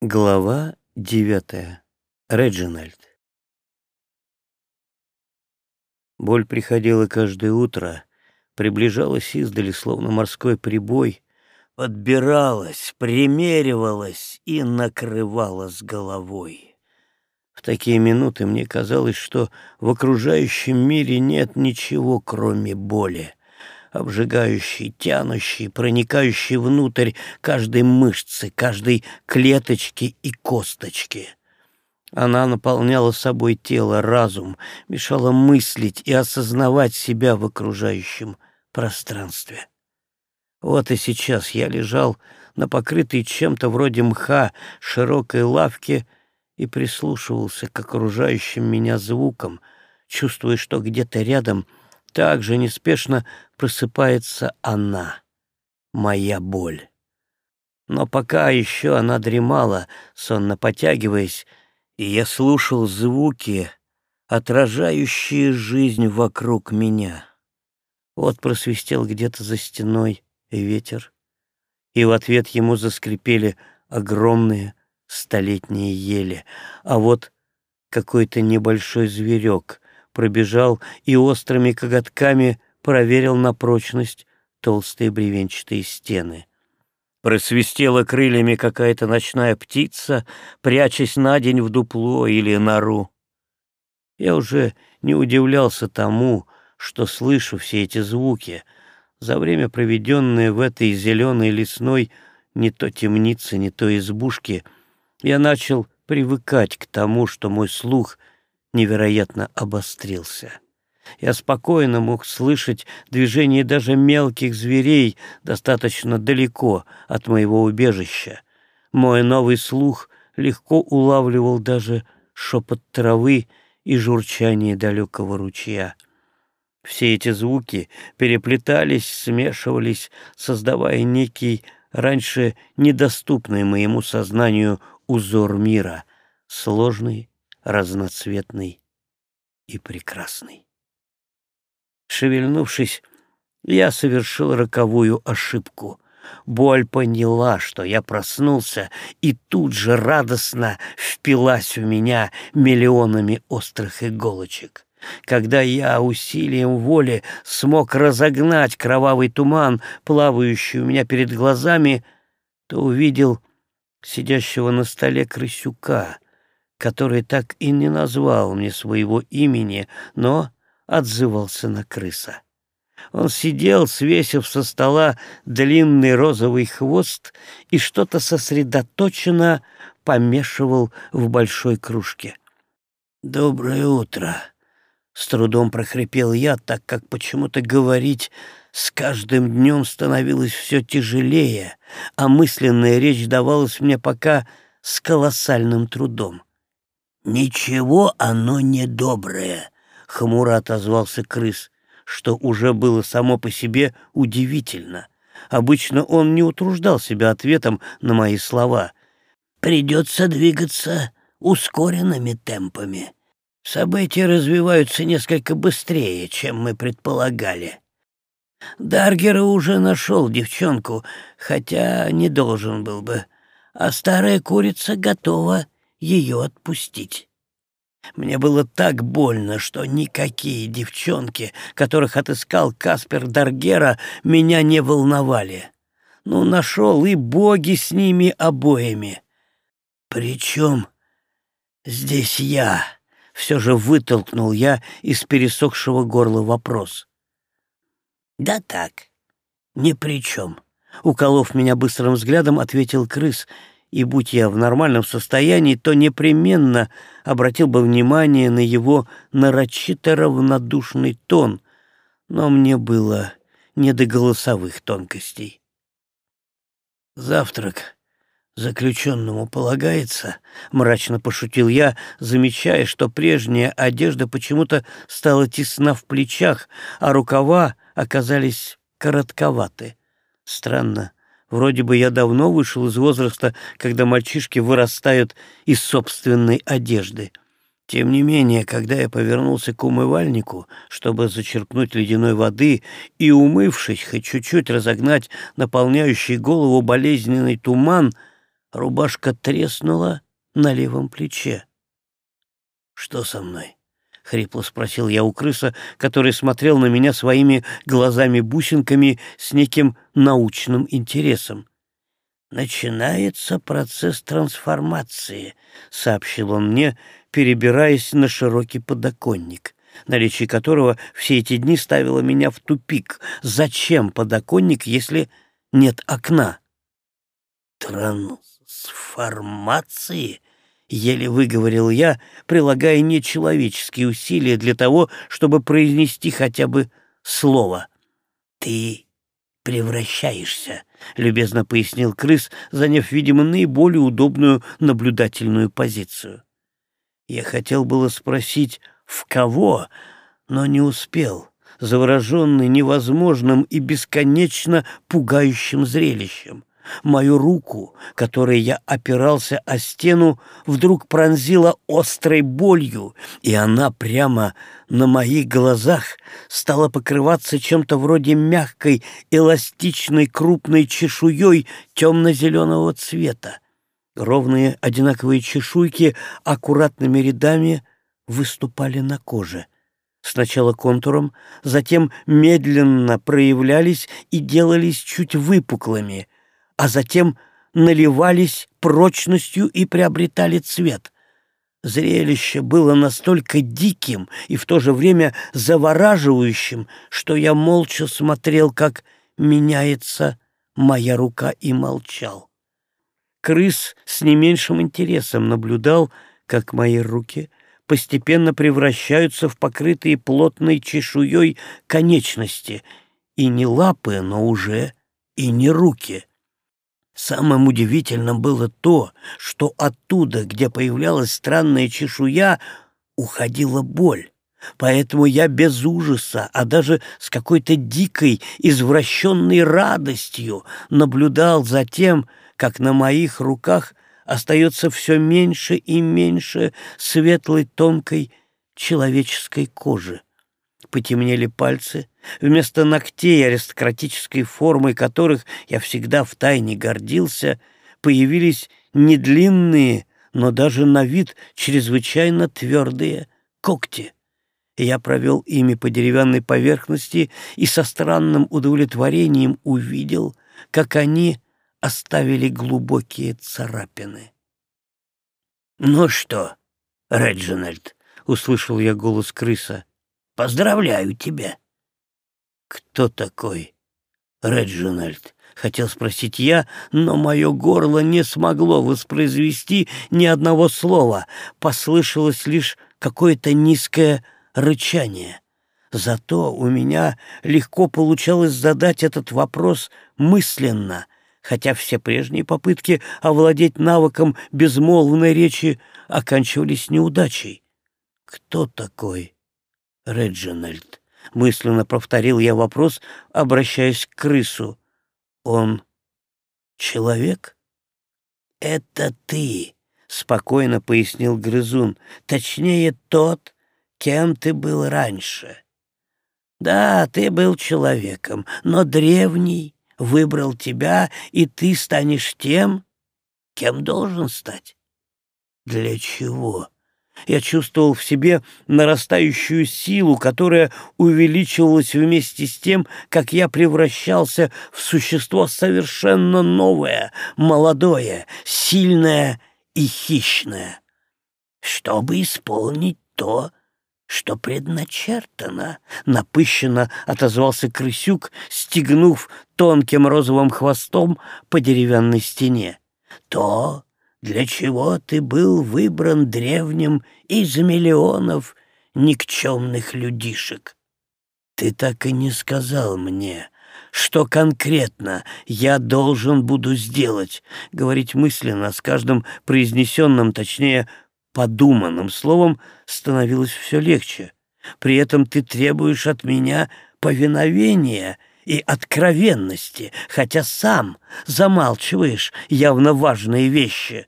Глава девятая. Реджинальд. Боль приходила каждое утро, приближалась издали, словно морской прибой, подбиралась, примеривалась и накрывала с головой. В такие минуты мне казалось, что в окружающем мире нет ничего, кроме боли обжигающий, тянущий, проникающий внутрь каждой мышцы, каждой клеточки и косточки. Она наполняла собой тело, разум, мешала мыслить и осознавать себя в окружающем пространстве. Вот и сейчас я лежал на покрытой чем-то вроде мха широкой лавке и прислушивался к окружающим меня звукам, чувствуя, что где-то рядом — также неспешно просыпается она, моя боль. Но пока еще она дремала, сонно потягиваясь, и я слушал звуки, отражающие жизнь вокруг меня. Вот просвистел где-то за стеной ветер, и в ответ ему заскрипели огромные столетние ели, а вот какой-то небольшой зверек пробежал и острыми коготками проверил на прочность толстые бревенчатые стены. Просвистела крыльями какая-то ночная птица, прячась на день в дупло или нору. Я уже не удивлялся тому, что слышу все эти звуки. За время, проведенное в этой зеленой лесной не то темнице, не то избушке, я начал привыкать к тому, что мой слух невероятно обострился. Я спокойно мог слышать движение даже мелких зверей достаточно далеко от моего убежища. Мой новый слух легко улавливал даже шепот травы и журчание далекого ручья. Все эти звуки переплетались, смешивались, создавая некий, раньше недоступный моему сознанию узор мира, сложный, разноцветный и прекрасный. Шевельнувшись, я совершил роковую ошибку. Боль поняла, что я проснулся, и тут же радостно впилась у меня миллионами острых иголочек. Когда я усилием воли смог разогнать кровавый туман, плавающий у меня перед глазами, то увидел сидящего на столе крысюка — который так и не назвал мне своего имени, но отзывался на крыса. Он сидел, свесив со стола длинный розовый хвост и что-то сосредоточенно помешивал в большой кружке. «Доброе утро!» — с трудом прохрипел я, так как почему-то говорить с каждым днем становилось все тяжелее, а мысленная речь давалась мне пока с колоссальным трудом. «Ничего оно не доброе», — хмуро отозвался крыс, что уже было само по себе удивительно. Обычно он не утруждал себя ответом на мои слова. «Придется двигаться ускоренными темпами. События развиваются несколько быстрее, чем мы предполагали. Даргера уже нашел девчонку, хотя не должен был бы, а старая курица готова ее отпустить. Мне было так больно, что никакие девчонки, которых отыскал Каспер Даргера, меня не волновали. Ну, нашел и боги с ними обоими. Причем здесь я, все же вытолкнул я из пересохшего горла вопрос. Да так, ни при чем. Уколов меня быстрым взглядом, ответил крыс — и будь я в нормальном состоянии, то непременно обратил бы внимание на его нарочито равнодушный тон, но мне было не до голосовых тонкостей. «Завтрак заключенному полагается», — мрачно пошутил я, замечая, что прежняя одежда почему-то стала тесна в плечах, а рукава оказались коротковаты. Странно, Вроде бы я давно вышел из возраста, когда мальчишки вырастают из собственной одежды. Тем не менее, когда я повернулся к умывальнику, чтобы зачерпнуть ледяной воды и, умывшись, хоть чуть-чуть разогнать наполняющий голову болезненный туман, Рубашка треснула на левом плече. «Что со мной?» — хрипло спросил я у крыса, который смотрел на меня своими глазами-бусинками с неким научным интересом. «Начинается процесс трансформации», — сообщил он мне, перебираясь на широкий подоконник, наличие которого все эти дни ставило меня в тупик. Зачем подоконник, если нет окна? «Трансформации?» — еле выговорил я, прилагая нечеловеческие усилия для того, чтобы произнести хотя бы слово. «Ты превращаешься», — любезно пояснил крыс, заняв, видимо, наиболее удобную наблюдательную позицию. Я хотел было спросить, в кого, но не успел, завороженный невозможным и бесконечно пугающим зрелищем. Мою руку, которой я опирался о стену, вдруг пронзила острой болью, и она прямо на моих глазах стала покрываться чем-то вроде мягкой, эластичной крупной чешуей темно-зеленого цвета. Ровные одинаковые чешуйки аккуратными рядами выступали на коже. Сначала контуром, затем медленно проявлялись и делались чуть выпуклыми — а затем наливались прочностью и приобретали цвет. Зрелище было настолько диким и в то же время завораживающим, что я молча смотрел, как меняется моя рука, и молчал. Крыс с не меньшим интересом наблюдал, как мои руки постепенно превращаются в покрытые плотной чешуей конечности, и не лапы, но уже и не руки. Самым удивительным было то, что оттуда, где появлялась странная чешуя, уходила боль. Поэтому я без ужаса, а даже с какой-то дикой, извращенной радостью наблюдал за тем, как на моих руках остается все меньше и меньше светлой тонкой человеческой кожи. Потемнели пальцы, Вместо ногтей, аристократической формой которых я всегда втайне гордился, появились не длинные, но даже на вид чрезвычайно твердые когти. Я провел ими по деревянной поверхности и со странным удовлетворением увидел, как они оставили глубокие царапины. «Ну что, Реджинальд?» — услышал я голос крыса. «Поздравляю тебя!» «Кто такой Реджинальд?» — хотел спросить я, но мое горло не смогло воспроизвести ни одного слова. Послышалось лишь какое-то низкое рычание. Зато у меня легко получалось задать этот вопрос мысленно, хотя все прежние попытки овладеть навыком безмолвной речи оканчивались неудачей. «Кто такой Реджинальд?» — мысленно повторил я вопрос, обращаясь к крысу. «Он человек?» «Это ты», — спокойно пояснил грызун. «Точнее, тот, кем ты был раньше. Да, ты был человеком, но древний выбрал тебя, и ты станешь тем, кем должен стать». «Для чего?» Я чувствовал в себе нарастающую силу, которая увеличивалась вместе с тем, как я превращался в существо совершенно новое, молодое, сильное и хищное. Чтобы исполнить то, что предначертано, напыщенно отозвался крысюк, стегнув тонким розовым хвостом по деревянной стене. То, для чего ты был выбран древним из миллионов никчемных людишек. Ты так и не сказал мне, что конкретно я должен буду сделать. Говорить мысленно с каждым произнесенным, точнее, подуманным словом становилось все легче. При этом ты требуешь от меня повиновения и откровенности, хотя сам замалчиваешь явно важные вещи.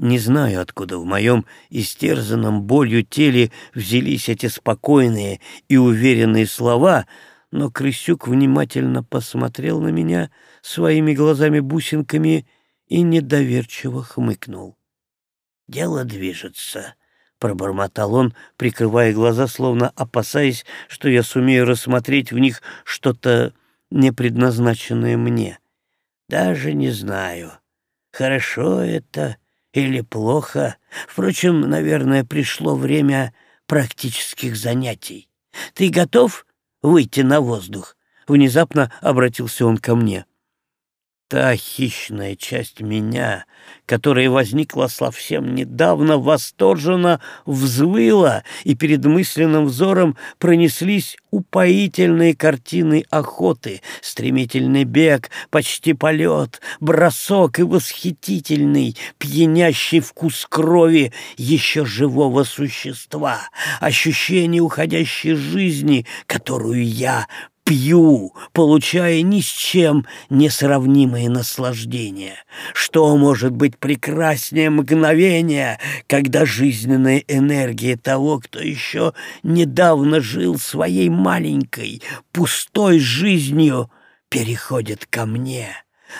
Не знаю, откуда в моем истерзанном болью теле взялись эти спокойные и уверенные слова, но Крысюк внимательно посмотрел на меня своими глазами-бусинками и недоверчиво хмыкнул. «Дело движется», — пробормотал он, прикрывая глаза, словно опасаясь, что я сумею рассмотреть в них что-то непредназначенное мне. «Даже не знаю, хорошо это или плохо. Впрочем, наверное, пришло время практических занятий. Ты готов выйти на воздух?» Внезапно обратился он ко мне. Та хищная часть меня, которая возникла совсем недавно, восторженно взвыла, и перед мысленным взором пронеслись упоительные картины охоты, стремительный бег, почти полет, бросок и восхитительный, пьянящий вкус крови еще живого существа, ощущение уходящей жизни, которую я пью, получая ни с чем несравнимые наслаждения. Что может быть прекраснее мгновения, когда жизненная энергия того, кто еще недавно жил своей маленькой, пустой жизнью, переходит ко мне,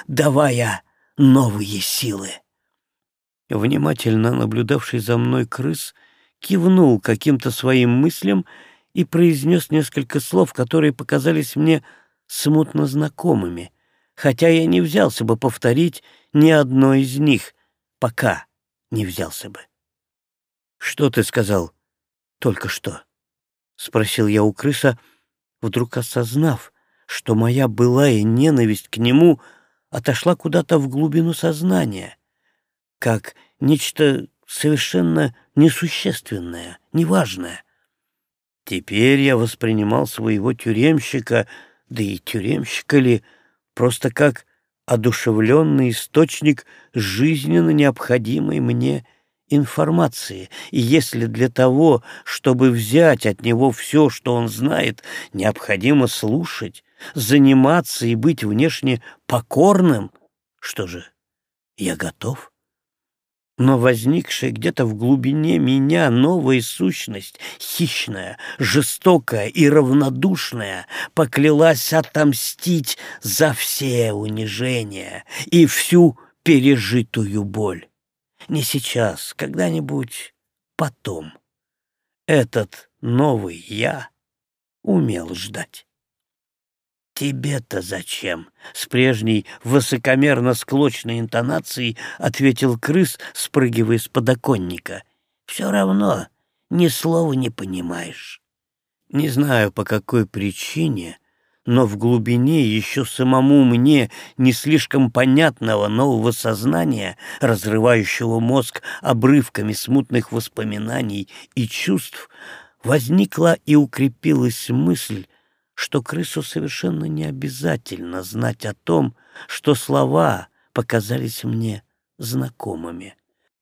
давая новые силы? Внимательно наблюдавший за мной крыс кивнул каким-то своим мыслям и произнес несколько слов, которые показались мне смутно знакомыми, хотя я не взялся бы повторить ни одно из них, пока не взялся бы. «Что ты сказал только что?» — спросил я у крыса, вдруг осознав, что моя былая ненависть к нему отошла куда-то в глубину сознания, как нечто совершенно несущественное, неважное. Теперь я воспринимал своего тюремщика, да и тюремщика ли, просто как одушевленный источник жизненно необходимой мне информации, и если для того, чтобы взять от него все, что он знает, необходимо слушать, заниматься и быть внешне покорным, что же, я готов но возникшая где-то в глубине меня новая сущность, хищная, жестокая и равнодушная, поклялась отомстить за все унижения и всю пережитую боль. Не сейчас, когда-нибудь потом. Этот новый я умел ждать. «Тебе-то зачем?» — с прежней высокомерно-склочной интонацией ответил крыс, спрыгивая с подоконника. «Все равно ни слова не понимаешь». Не знаю, по какой причине, но в глубине еще самому мне не слишком понятного нового сознания, разрывающего мозг обрывками смутных воспоминаний и чувств, возникла и укрепилась мысль, что крысу совершенно не обязательно знать о том, что слова показались мне знакомыми.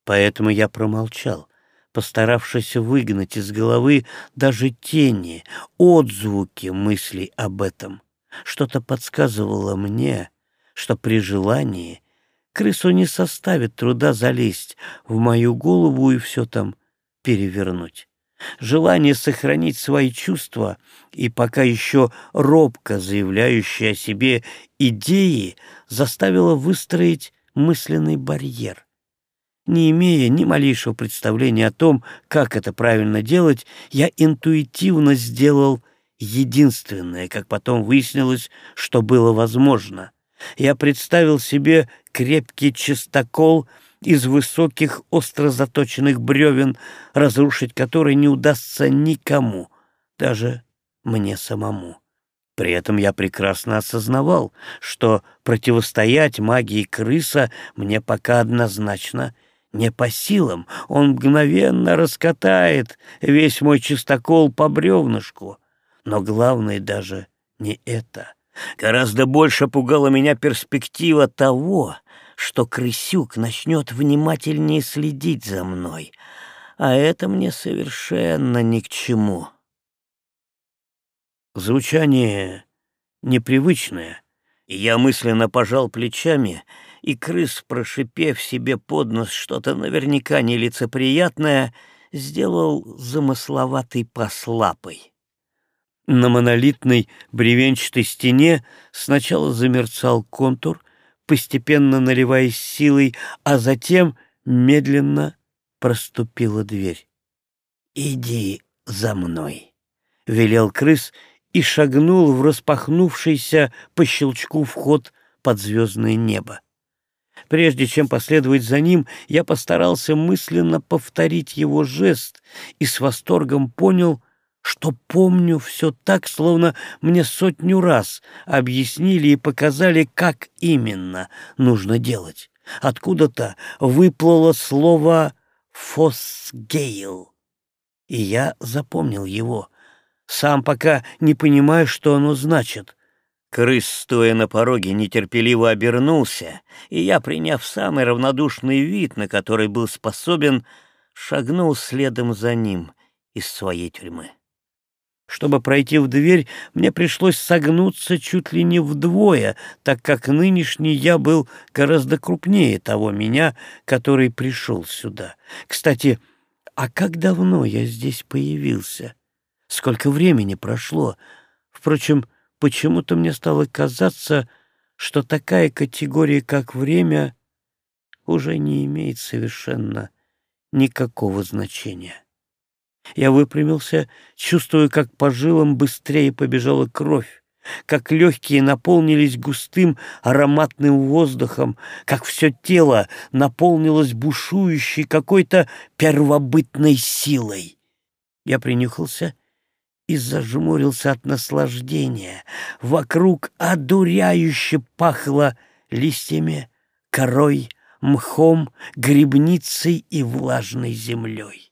Поэтому я промолчал, постаравшись выгнать из головы даже тени, отзвуки мыслей об этом. Что-то подсказывало мне, что при желании крысу не составит труда залезть в мою голову и все там перевернуть. Желание сохранить свои чувства и пока еще робко заявляющие о себе идеи заставило выстроить мысленный барьер. Не имея ни малейшего представления о том, как это правильно делать, я интуитивно сделал единственное, как потом выяснилось, что было возможно. Я представил себе крепкий чистокол — из высоких остро заточенных бревен, разрушить которые не удастся никому, даже мне самому. При этом я прекрасно осознавал, что противостоять магии крыса мне пока однозначно не по силам. Он мгновенно раскатает весь мой чистокол по бревнышку. Но главное даже не это. Гораздо больше пугала меня перспектива того, что крысюк начнет внимательнее следить за мной, а это мне совершенно ни к чему. Звучание непривычное, я мысленно пожал плечами, и крыс, прошипев себе под нос что-то наверняка нелицеприятное, сделал замысловатый послапой. На монолитной бревенчатой стене сначала замерцал контур, постепенно наливаясь силой, а затем медленно проступила дверь. «Иди за мной», — велел крыс и шагнул в распахнувшийся по щелчку вход под звездное небо. Прежде чем последовать за ним, я постарался мысленно повторить его жест и с восторгом понял, что помню все так, словно мне сотню раз объяснили и показали, как именно нужно делать. Откуда-то выплыло слово «фосгейл», и я запомнил его, сам пока не понимаю, что оно значит. Крыс, стоя на пороге, нетерпеливо обернулся, и я, приняв самый равнодушный вид, на который был способен, шагнул следом за ним из своей тюрьмы. Чтобы пройти в дверь, мне пришлось согнуться чуть ли не вдвое, так как нынешний я был гораздо крупнее того меня, который пришел сюда. Кстати, а как давно я здесь появился? Сколько времени прошло? Впрочем, почему-то мне стало казаться, что такая категория, как время, уже не имеет совершенно никакого значения. Я выпрямился, чувствуя, как по жилам быстрее побежала кровь, как легкие наполнились густым ароматным воздухом, как все тело наполнилось бушующей какой-то первобытной силой. Я принюхался и зажмурился от наслаждения. Вокруг одуряюще пахло листьями, корой, мхом, грибницей и влажной землей.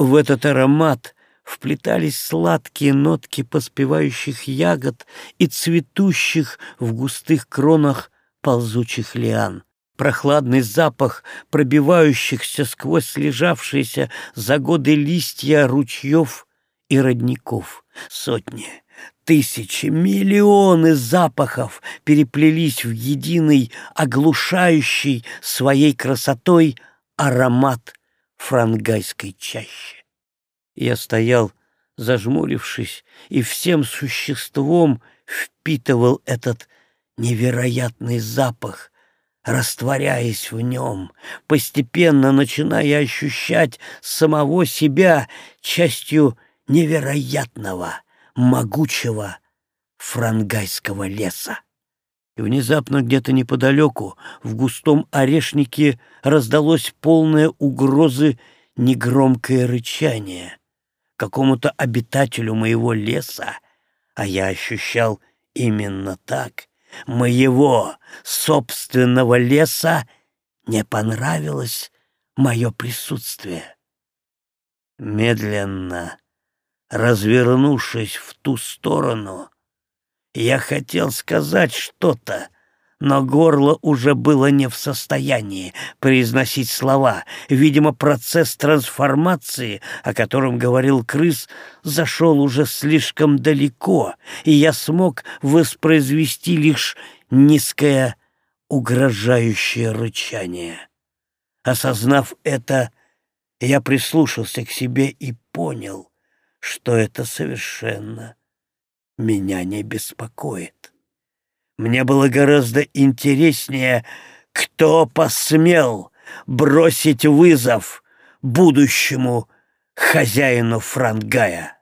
В этот аромат вплетались сладкие нотки поспевающих ягод и цветущих в густых кронах ползучих лиан прохладный запах пробивающихся сквозь лежавшиеся за годы листья ручьев и родников. Сотни, тысячи, миллионы запахов переплелись в единый, оглушающий своей красотой аромат франгайской чащи. Я стоял, зажмурившись, и всем существом впитывал этот невероятный запах, растворяясь в нем, постепенно начиная ощущать самого себя частью невероятного, могучего франгайского леса. Внезапно где-то неподалеку, в густом орешнике, раздалось полное угрозы негромкое рычание. Какому-то обитателю моего леса, а я ощущал именно так, моего собственного леса, не понравилось мое присутствие. Медленно Развернувшись в ту сторону, я хотел сказать что-то, но горло уже было не в состоянии произносить слова. Видимо, процесс трансформации, о котором говорил крыс, зашел уже слишком далеко, и я смог воспроизвести лишь низкое угрожающее рычание. Осознав это, я прислушался к себе и понял, что это совершенно меня не беспокоит. Мне было гораздо интереснее, кто посмел бросить вызов будущему хозяину Франгая.